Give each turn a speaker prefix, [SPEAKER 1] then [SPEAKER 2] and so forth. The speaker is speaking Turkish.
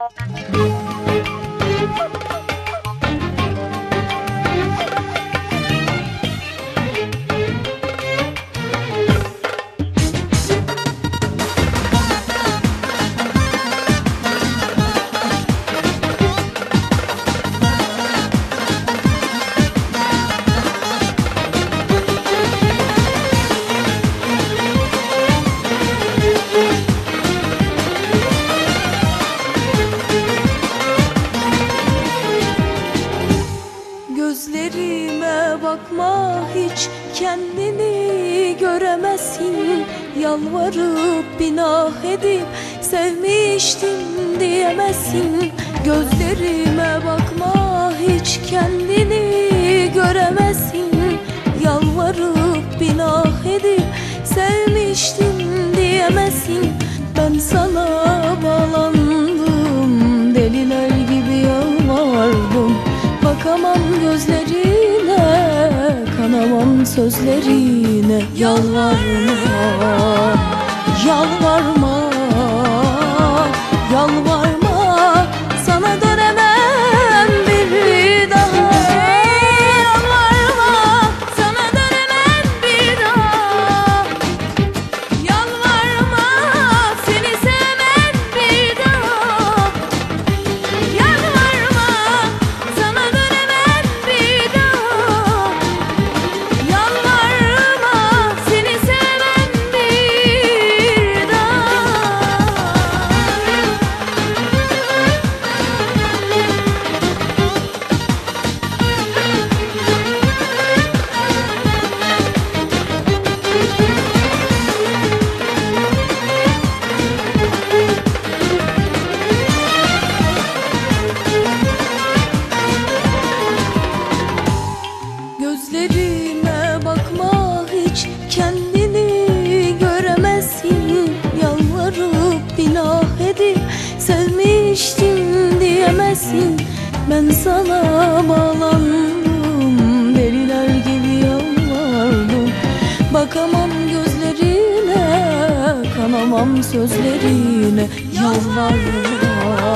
[SPEAKER 1] Música Gözlerime bakma hiç kendini göremezsin. Yalvarıp binah edip sevmiştim diyemezsin. Gözlerime bakma hiç kendini göremezsin. Yalvarıp binah edip sevmiştim sözlerine Yalvarma Yalvarma sana bağlandım deliler gibi yalvardım. Bakamam gözlerine kanamam sözlerine. Yalvarma